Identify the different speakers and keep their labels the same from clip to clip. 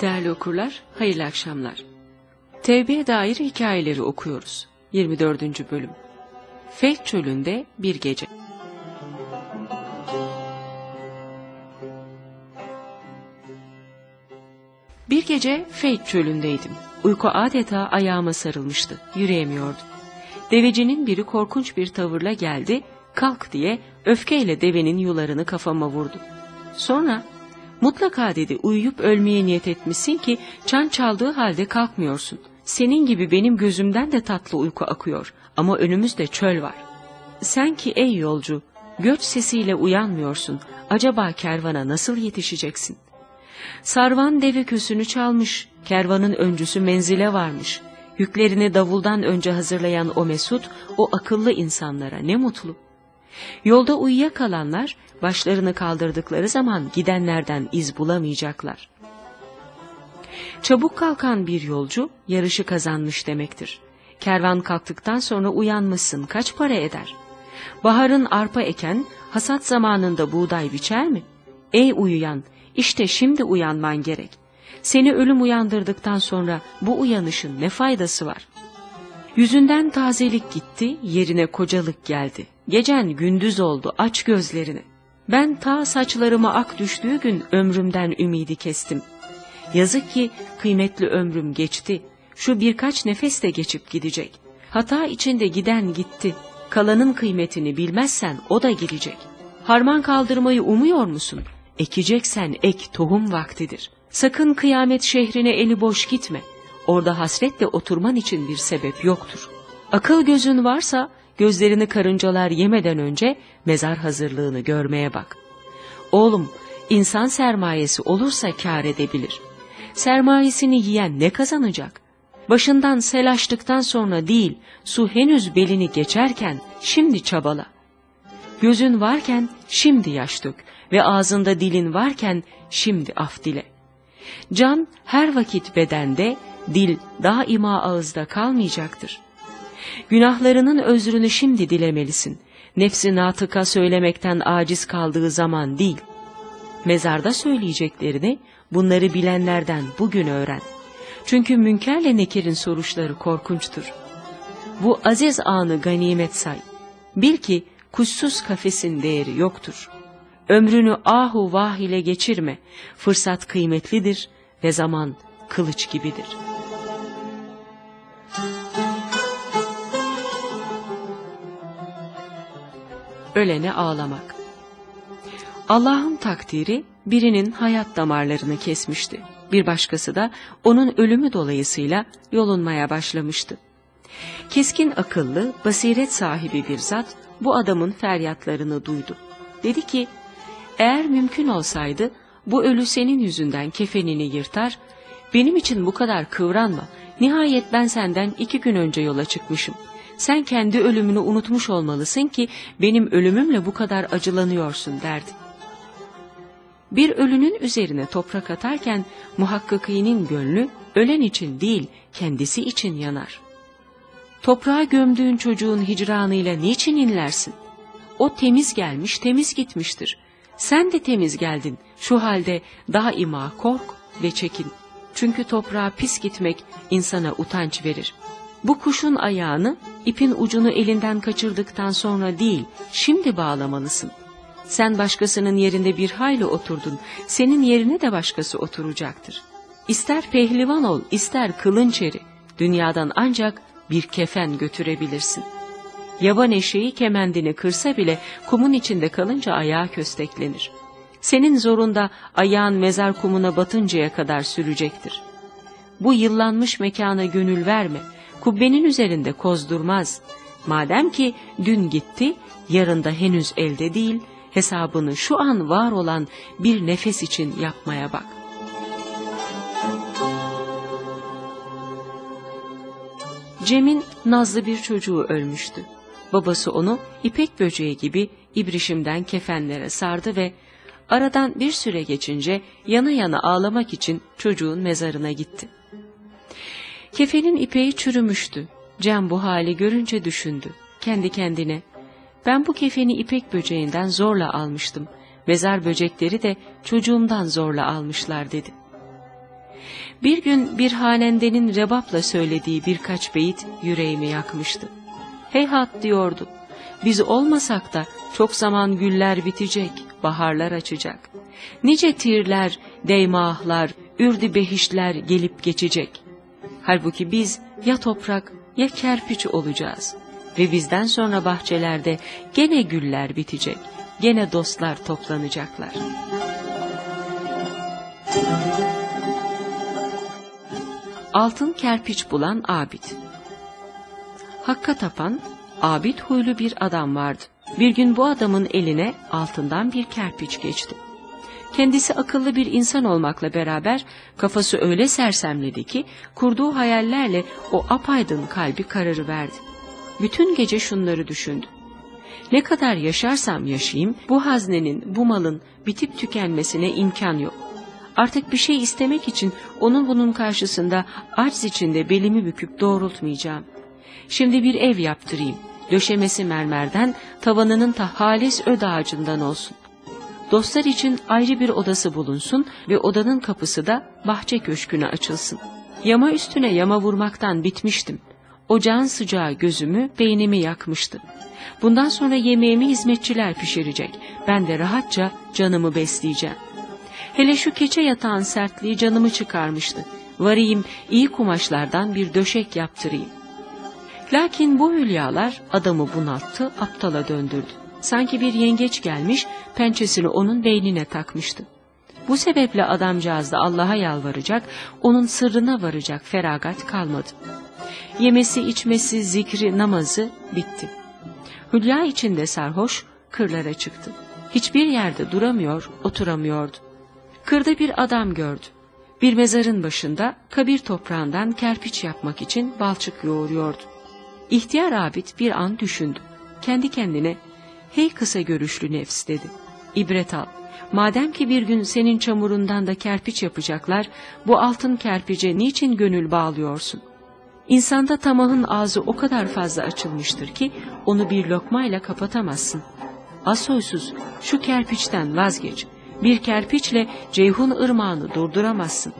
Speaker 1: Değerli okurlar, hayırlı akşamlar. Tevbe'ye dair hikayeleri okuyoruz. 24. bölüm. Feyt çölünde bir gece. Bir gece Feyt çölündeydim. Uyku adeta ayağıma sarılmıştı. Yürüyemiyordum. Devecinin biri korkunç bir tavırla geldi, kalk diye öfkeyle devenin yularını kafama vurdu. Sonra mutlaka dedi uyuyup ölmeye niyet etmişsin ki çan çaldığı halde kalkmıyorsun. Senin gibi benim gözümden de tatlı uyku akıyor ama önümüzde çöl var. Sen ki ey yolcu göç sesiyle uyanmıyorsun acaba kervana nasıl yetişeceksin? Sarvan deve kösünü çalmış, kervanın öncüsü menzile varmış. Yüklerini davuldan önce hazırlayan o mesut, o akıllı insanlara ne mutlu. Yolda uyuyakalanlar başlarını kaldırdıkları zaman gidenlerden iz bulamayacaklar. Çabuk kalkan bir yolcu yarışı kazanmış demektir. Kervan kalktıktan sonra uyanmışsın kaç para eder? Baharın arpa eken hasat zamanında buğday biçer mi? Ey uyuyan işte şimdi uyanman gerek. Seni ölüm uyandırdıktan sonra bu uyanışın ne faydası var? Yüzünden tazelik gitti, yerine kocalık geldi. Gecen gündüz oldu, aç gözlerini. Ben ta saçlarıma ak düştüğü gün ömrümden ümidi kestim. Yazık ki kıymetli ömrüm geçti. Şu birkaç nefes de geçip gidecek. Hata içinde giden gitti. Kalanın kıymetini bilmezsen o da gidecek. Harman kaldırmayı umuyor musun? Ekeceksen ek tohum vaktidir. Sakın kıyamet şehrine eli boş gitme. Orada hasretle oturman için bir sebep yoktur. Akıl gözün varsa gözlerini karıncalar yemeden önce mezar hazırlığını görmeye bak. Oğlum, insan sermayesi olursa kâr edebilir. Sermayesini yiyen ne kazanacak? Başından sel açtıktan sonra değil, su henüz belini geçerken şimdi çabala. Gözün varken şimdi yaş dök ve ağzında dilin varken şimdi af dile. Can her vakit bedende, dil daima ağızda kalmayacaktır. Günahlarının özrünü şimdi dilemelisin. Nefsi natıka söylemekten aciz kaldığı zaman değil. Mezarda söyleyeceklerini bunları bilenlerden bugün öğren. Çünkü münkerle nekirin soruşları korkunçtur. Bu aziz anı ganimet say. Bil ki kuşsuz kafesin değeri yoktur. Ömrünü ahu vah ile geçirme. Fırsat kıymetlidir ve zaman kılıç gibidir. Ölene ağlamak. Allah'ın takdiri birinin hayat damarlarını kesmişti. Bir başkası da onun ölümü dolayısıyla yolunmaya başlamıştı. Keskin akıllı, basiret sahibi bir zat bu adamın feryatlarını duydu. Dedi ki, eğer mümkün olsaydı bu ölü senin yüzünden kefenini yırtar, benim için bu kadar kıvranma, nihayet ben senden iki gün önce yola çıkmışım. Sen kendi ölümünü unutmuş olmalısın ki benim ölümümle bu kadar acılanıyorsun derdi. Bir ölünün üzerine toprak atarken muhakkakinin gönlü ölen için değil kendisi için yanar. Toprağa gömdüğün çocuğun hicranıyla niçin inlersin? O temiz gelmiş temiz gitmiştir. Sen de temiz geldin. Şu halde daima kork ve çekin. Çünkü toprağa pis gitmek insana utanç verir. Bu kuşun ayağını ipin ucunu elinden kaçırdıktan sonra değil, şimdi bağlamalısın. Sen başkasının yerinde bir hayli oturdun, senin yerine de başkası oturacaktır. İster pehlivan ol, ister kılınç eri, dünyadan ancak bir kefen götürebilirsin. Yaban eşeği kemendini kırsa bile kumun içinde kalınca ayağı kösteklenir. Senin zorunda ayağın mezar kumuna batıncaya kadar sürecektir. Bu yıllanmış mekana gönül verme, kubbenin üzerinde kozdurmaz. Madem ki dün gitti, yarın da henüz elde değil, hesabını şu an var olan bir nefes için yapmaya bak. Cem'in nazlı bir çocuğu ölmüştü. Babası onu ipek böceği gibi ibrişimden kefenlere sardı ve aradan bir süre geçince yana yana ağlamak için çocuğun mezarına gitti. Kefenin ipeği çürümüştü. Cem bu hali görünce düşündü. Kendi kendine, ben bu kefeni ipek böceğinden zorla almıştım. Mezar böcekleri de çocuğumdan zorla almışlar dedi. Bir gün bir halendenin rebapla söylediği birkaç beyit yüreğimi yakmıştı. Heyhat diyordu, biz olmasak da çok zaman güller bitecek, baharlar açacak. Nice tirler, deymahlar, ürdi behişler gelip geçecek. Halbuki biz ya toprak ya kerpiç olacağız. Ve bizden sonra bahçelerde gene güller bitecek, gene dostlar toplanacaklar. Altın kerpiç bulan abid Hakka tapan, abid huylu bir adam vardı. Bir gün bu adamın eline altından bir kerpiç geçti. Kendisi akıllı bir insan olmakla beraber kafası öyle sersemledi ki kurduğu hayallerle o apaydın kalbi kararı verdi. Bütün gece şunları düşündü. Ne kadar yaşarsam yaşayayım bu haznenin, bu malın bitip tükenmesine imkan yok. Artık bir şey istemek için onun bunun karşısında arz içinde belimi büküp doğrultmayacağım. Şimdi bir ev yaptırayım. Döşemesi mermerden, tavanının ta halis öd ağacından olsun. Dostlar için ayrı bir odası bulunsun ve odanın kapısı da bahçe köşküne açılsın. Yama üstüne yama vurmaktan bitmiştim. Ocağın sıcağı gözümü, beynimi yakmıştı. Bundan sonra yemeğimi hizmetçiler pişirecek. Ben de rahatça canımı besleyeceğim. Hele şu keçe yatağın sertliği canımı çıkarmıştı. Varayım iyi kumaşlardan bir döşek yaptırayım. Lakin bu hülyalar adamı bunalttı, aptala döndürdü. Sanki bir yengeç gelmiş, pençesini onun beynine takmıştı. Bu sebeple adamcağız da Allah'a yalvaracak, onun sırrına varacak feragat kalmadı. Yemesi, içmesi, zikri, namazı bitti. Hülya içinde sarhoş, kırlara çıktı. Hiçbir yerde duramıyor, oturamıyordu. Kırda bir adam gördü. Bir mezarın başında kabir toprağından kerpiç yapmak için balçık yoğuruyordu. İhtiyar abid bir an düşündü. Kendi kendine, hey kısa görüşlü nefs dedi. İbret al. Madem ki bir gün senin çamurundan da kerpiç yapacaklar, bu altın kerpice niçin gönül bağlıyorsun? İnsanda tamahın ağzı o kadar fazla açılmıştır ki onu bir lokmayla kapatamazsın. Asoysuz şu kerpiçten vazgeç. Bir kerpiçle Ceyhun ırmağını durduramazsın.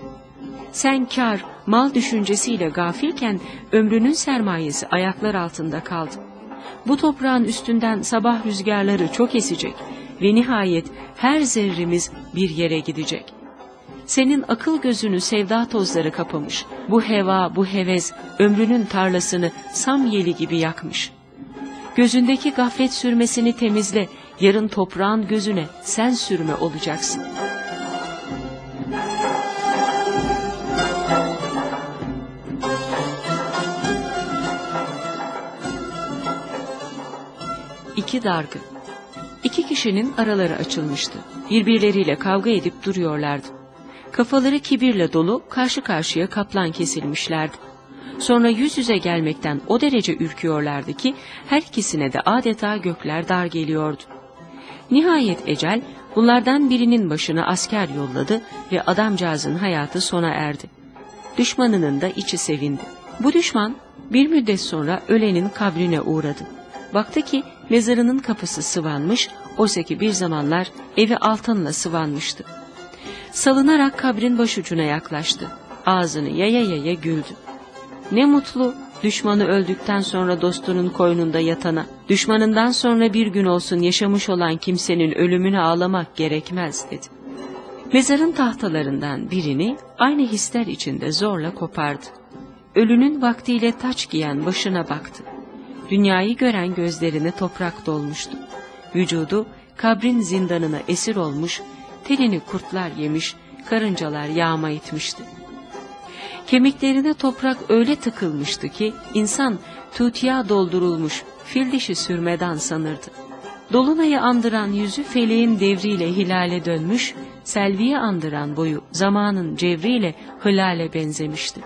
Speaker 1: Sen kar, mal düşüncesiyle gafilken ömrünün sermayesi ayaklar altında kaldı. Bu toprağın üstünden sabah rüzgarları çok esecek ve nihayet her zerrimiz bir yere gidecek. Senin akıl gözünü sevda tozları kapamış, bu heva, bu hevez ömrünün tarlasını sam yeli gibi yakmış. Gözündeki gaflet sürmesini temizle, yarın toprağın gözüne sen sürme olacaksın. İki dargın. İki kişinin araları açılmıştı. Birbirleriyle kavga edip duruyorlardı. Kafaları kibirle dolu, karşı karşıya kaplan kesilmişlerdi. Sonra yüz yüze gelmekten o derece ürküyorlardı ki her ikisine de adeta gökler dar geliyordu. Nihayet ecel bunlardan birinin başına asker yolladı ve adamcağızın hayatı sona erdi. Düşmanının da içi sevindi. Bu düşman bir müddet sonra ölenin kabrine uğradı. Baktı ki mezarının kapısı sıvanmış, oysa ki bir zamanlar evi altınla sıvanmıştı. Salınarak kabrin başucuna yaklaştı. Ağzını yaya yaya güldü. Ne mutlu düşmanı öldükten sonra dostunun koynunda yatana, düşmanından sonra bir gün olsun yaşamış olan kimsenin ölümünü ağlamak gerekmez dedi. Mezarın tahtalarından birini aynı hisler içinde zorla kopardı. Ölünün vaktiyle taç giyen başına baktı. Dünyayı gören gözlerine toprak dolmuştu. Vücudu kabrin zindanına esir olmuş, tenini kurtlar yemiş, karıncalar yağma etmişti. Kemiklerine toprak öyle tıkılmıştı ki insan tutiya doldurulmuş fil dişi sürmeden sanırdı. Dolunayı andıran yüzü feleğin devriyle hilale dönmüş, selviye andıran boyu zamanın cevriyle hılale benzemişti.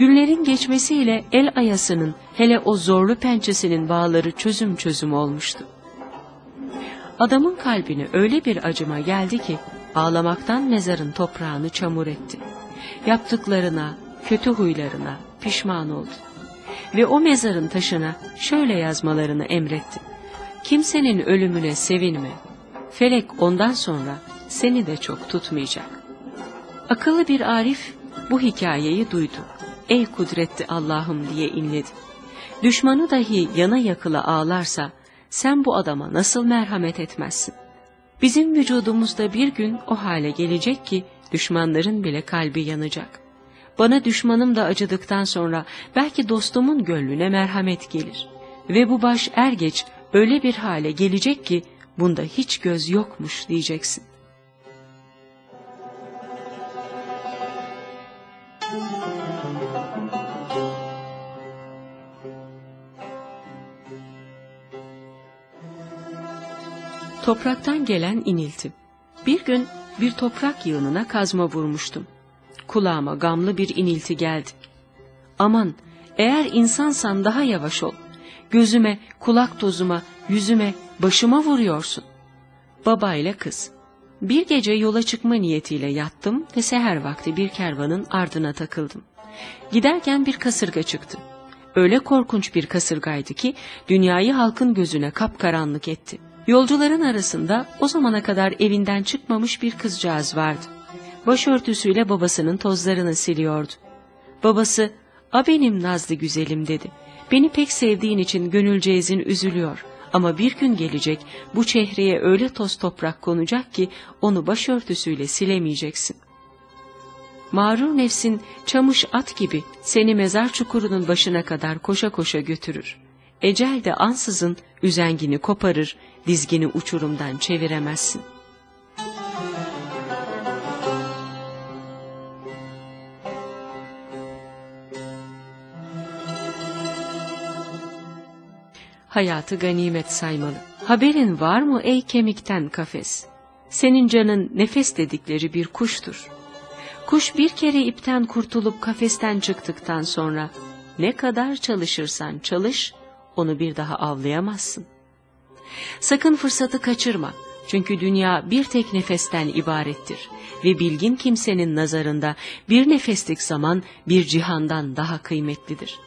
Speaker 1: Günlerin geçmesiyle el ayasının hele o zorlu pençesinin bağları çözüm çözüm olmuştu. Adamın kalbine öyle bir acıma geldi ki ağlamaktan mezarın toprağını çamur etti. Yaptıklarına, kötü huylarına pişman oldu. Ve o mezarın taşına şöyle yazmalarını emretti. Kimsenin ölümüne sevinme. Felek ondan sonra seni de çok tutmayacak. Akıllı bir Arif bu hikayeyi duydu. Ey kudretli Allah'ım diye inledi. Düşmanı dahi yana yakıla ağlarsa sen bu adama nasıl merhamet etmezsin? Bizim vücudumuzda bir gün o hale gelecek ki düşmanların bile kalbi yanacak. Bana düşmanım da acıdıktan sonra belki dostumun gönlüne merhamet gelir. Ve bu baş er geç öyle bir hale gelecek ki bunda hiç göz yokmuş diyeceksin. Topraktan gelen inilti. Bir gün bir toprak yığınına kazma vurmuştum. Kulağıma gamlı bir inilti geldi. Aman eğer insansan daha yavaş ol. Gözüme, kulak tozuma, yüzüme, başıma vuruyorsun. Baba ile kız. Bir gece yola çıkma niyetiyle yattım ve seher vakti bir kervanın ardına takıldım. Giderken bir kasırga çıktı. Öyle korkunç bir kasırgaydı ki dünyayı halkın gözüne kapkaranlık etti. Yolcuların arasında o zamana kadar evinden çıkmamış bir kızcağız vardı. Başörtüsüyle babasının tozlarını siliyordu. Babası, "A benim nazlı güzelim." dedi. "Beni pek sevdiğin için gönülceğizin üzülüyor. Ama bir gün gelecek bu çehreye öyle toz toprak konacak ki onu başörtüsüyle silemeyeceksin. Mağrur nefsin çamış at gibi seni mezar çukurunun başına kadar koşa koşa götürür. Ecel de ansızın üzengini koparır, dizgini uçurumdan çeviremezsin. Hayatı ganimet saymalı. Haberin var mı ey kemikten kafes? Senin canın nefes dedikleri bir kuştur. Kuş bir kere ipten kurtulup kafesten çıktıktan sonra ne kadar çalışırsan çalış, onu bir daha avlayamazsın. Sakın fırsatı kaçırma. Çünkü dünya bir tek nefesten ibarettir ve bilgin kimsenin nazarında bir nefeslik zaman bir cihandan daha kıymetlidir.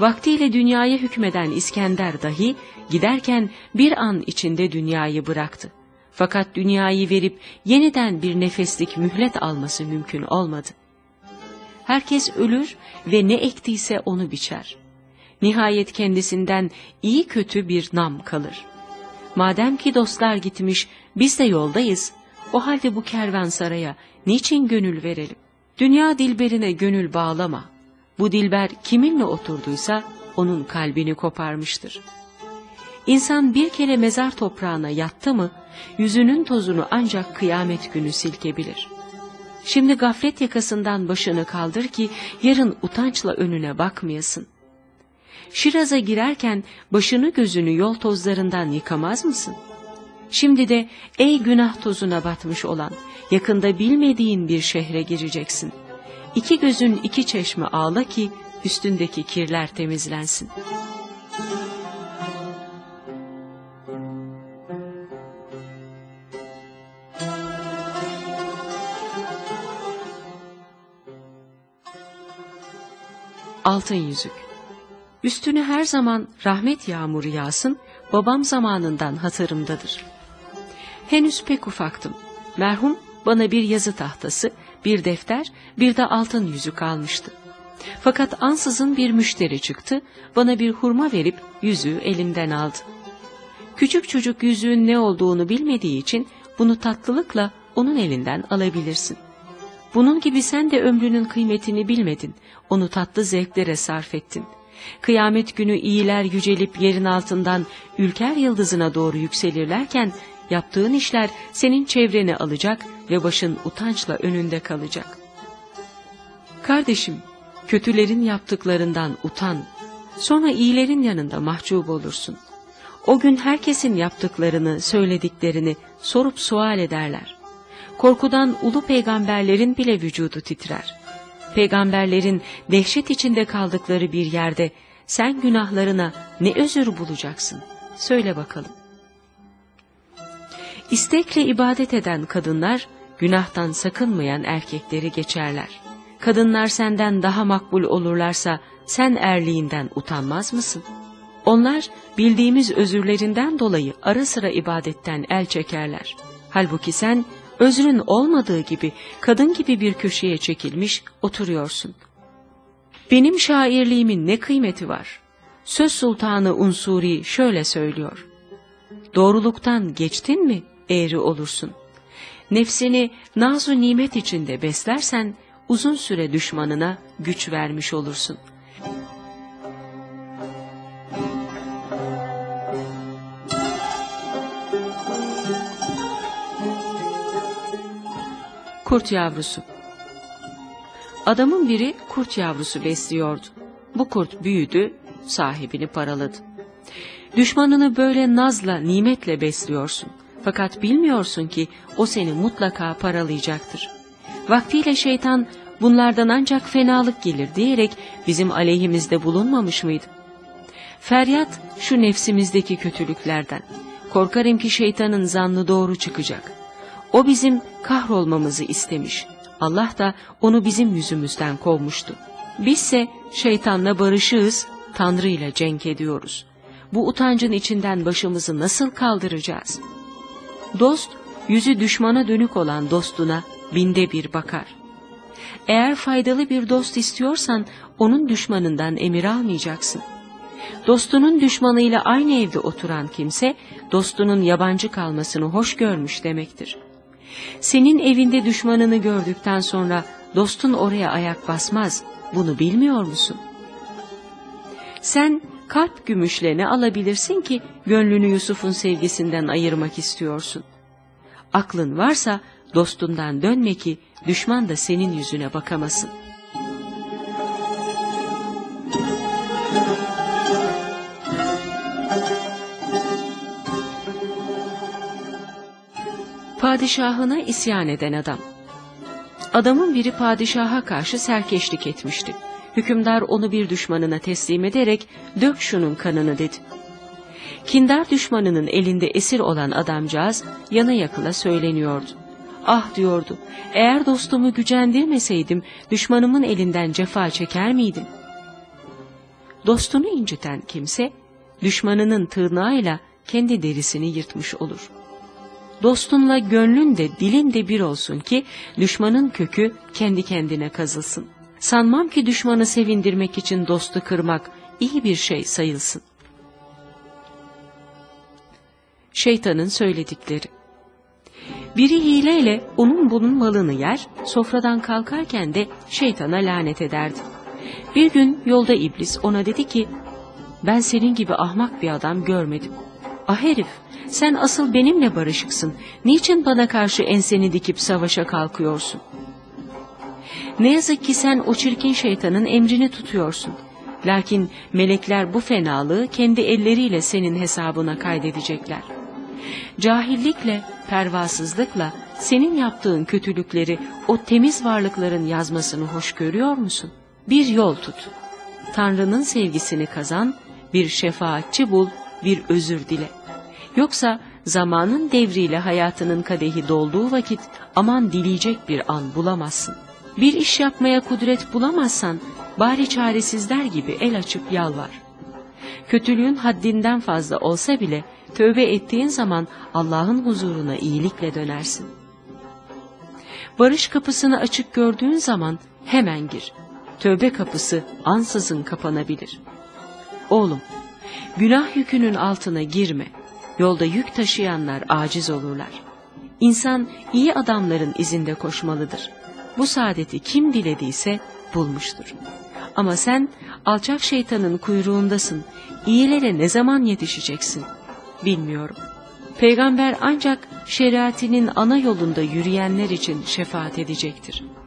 Speaker 1: Vaktiyle dünyaya hükmeden İskender dahi giderken bir an içinde dünyayı bıraktı. Fakat dünyayı verip yeniden bir nefeslik mühlet alması mümkün olmadı. Herkes ölür ve ne ektiyse onu biçer. Nihayet kendisinden iyi kötü bir nam kalır. Madem ki dostlar gitmiş, biz de yoldayız. O halde bu kervansaraya niçin gönül verelim? Dünya dilberine gönül bağlama. Bu dilber kiminle oturduysa onun kalbini koparmıştır. İnsan bir kere mezar toprağına yattı mı, yüzünün tozunu ancak kıyamet günü silkebilir. Şimdi gaflet yakasından başını kaldır ki yarın utançla önüne bakmayasın. Şiraz'a girerken başını gözünü yol tozlarından yıkamaz mısın? Şimdi de ey günah tozuna batmış olan, yakında bilmediğin bir şehre gireceksin. İki gözün iki çeşme ağla ki üstündeki kirler temizlensin. Altın Yüzük Üstüne her zaman rahmet yağmuru yağsın, babam zamanından hatırımdadır. Henüz pek ufaktım. Merhum bana bir yazı tahtası, bir defter, bir de altın yüzük almıştı. Fakat ansızın bir müşteri çıktı, bana bir hurma verip yüzüğü elimden aldı. Küçük çocuk yüzüğün ne olduğunu bilmediği için bunu tatlılıkla onun elinden alabilirsin. Bunun gibi sen de ömrünün kıymetini bilmedin, onu tatlı zevklere sarf ettin. Kıyamet günü iyiler yücelip yerin altından ülker yıldızına doğru yükselirlerken yaptığın işler senin çevreni alacak ve başın utançla önünde kalacak. Kardeşim, kötülerin yaptıklarından utan, sonra iyilerin yanında mahcup olursun. O gün herkesin yaptıklarını, söylediklerini sorup sual ederler. Korkudan ulu peygamberlerin bile vücudu titrer. Peygamberlerin dehşet içinde kaldıkları bir yerde sen günahlarına ne özür bulacaksın? Söyle bakalım. İstekle ibadet eden kadınlar günahtan sakınmayan erkekleri geçerler. Kadınlar senden daha makbul olurlarsa sen erliğinden utanmaz mısın? Onlar bildiğimiz özürlerinden dolayı ara sıra ibadetten el çekerler. Halbuki sen Özrün olmadığı gibi kadın gibi bir köşeye çekilmiş oturuyorsun. Benim şairliğimin ne kıymeti var? Söz sultanı Unsuri şöyle söylüyor. Doğruluktan geçtin mi eğri olursun. Nefsini nazu nimet içinde beslersen uzun süre düşmanına güç vermiş olursun. Kurt yavrusu Adamın biri kurt yavrusu besliyordu. Bu kurt büyüdü, sahibini paraladı. Düşmanını böyle nazla, nimetle besliyorsun. Fakat bilmiyorsun ki o seni mutlaka paralayacaktır. Vaktiyle şeytan bunlardan ancak fenalık gelir diyerek bizim aleyhimizde bulunmamış mıydı? Feryat şu nefsimizdeki kötülüklerden. Korkarım ki şeytanın zannı doğru çıkacak. O bizim kahrolmamızı istemiş. Allah da onu bizim yüzümüzden kovmuştu. Bizse şeytanla barışığız, Tanrı ile cenk ediyoruz. Bu utancın içinden başımızı nasıl kaldıracağız? Dost, yüzü düşmana dönük olan dostuna binde bir bakar. Eğer faydalı bir dost istiyorsan onun düşmanından emir almayacaksın. Dostunun düşmanıyla aynı evde oturan kimse dostunun yabancı kalmasını hoş görmüş demektir. Senin evinde düşmanını gördükten sonra dostun oraya ayak basmaz. Bunu bilmiyor musun? Sen kalp gümüşle alabilirsin ki gönlünü Yusuf'un sevgisinden ayırmak istiyorsun? Aklın varsa dostundan dönme ki düşman da senin yüzüne bakamasın. Padişahına isyan eden adam Adamın biri padişaha karşı serkeşlik etmişti. Hükümdar onu bir düşmanına teslim ederek dök şunun kanını dedi. Kindar düşmanının elinde esir olan adamcağız yana yakıla söyleniyordu. Ah diyordu, eğer dostumu gücendirmeseydim düşmanımın elinden cefa çeker miydim? Dostunu inciten kimse, düşmanının tırnağıyla kendi derisini yırtmış olur. Dostunla gönlün de dilin de bir olsun ki düşmanın kökü kendi kendine kazılsın. Sanmam ki düşmanı sevindirmek için dostu kırmak iyi bir şey sayılsın. Şeytanın söyledikleri Biri hileyle onun bunun malını yer, sofradan kalkarken de şeytana lanet ederdi. Bir gün yolda iblis ona dedi ki, ben senin gibi ahmak bir adam görmedim. Ah herif, sen asıl benimle barışıksın. Niçin bana karşı enseni dikip savaşa kalkıyorsun? Ne yazık ki sen o çirkin şeytanın emrini tutuyorsun. Lakin melekler bu fenalığı kendi elleriyle senin hesabına kaydedecekler. Cahillikle, pervasızlıkla senin yaptığın kötülükleri o temiz varlıkların yazmasını hoş görüyor musun? Bir yol tut. Tanrı'nın sevgisini kazan, bir şefaatçi bul, bir özür dile. Yoksa zamanın devriyle hayatının kadehi dolduğu vakit aman dileyecek bir an bulamazsın. Bir iş yapmaya kudret bulamazsan bari çaresizler gibi el açıp yalvar. Kötülüğün haddinden fazla olsa bile tövbe ettiğin zaman Allah'ın huzuruna iyilikle dönersin. Barış kapısını açık gördüğün zaman hemen gir. Tövbe kapısı ansızın kapanabilir. Oğlum, günah yükünün altına girme. Yolda yük taşıyanlar aciz olurlar. İnsan iyi adamların izinde koşmalıdır. Bu saadeti kim dilediyse bulmuştur. Ama sen alçak şeytanın kuyruğundasın. İyilere ne zaman yetişeceksin? Bilmiyorum. Peygamber ancak şeriatinin ana yolunda yürüyenler için şefaat edecektir.''